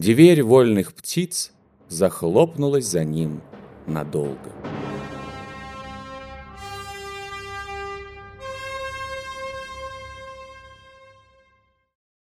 Дверь вольных птиц захлопнулась за ним надолго.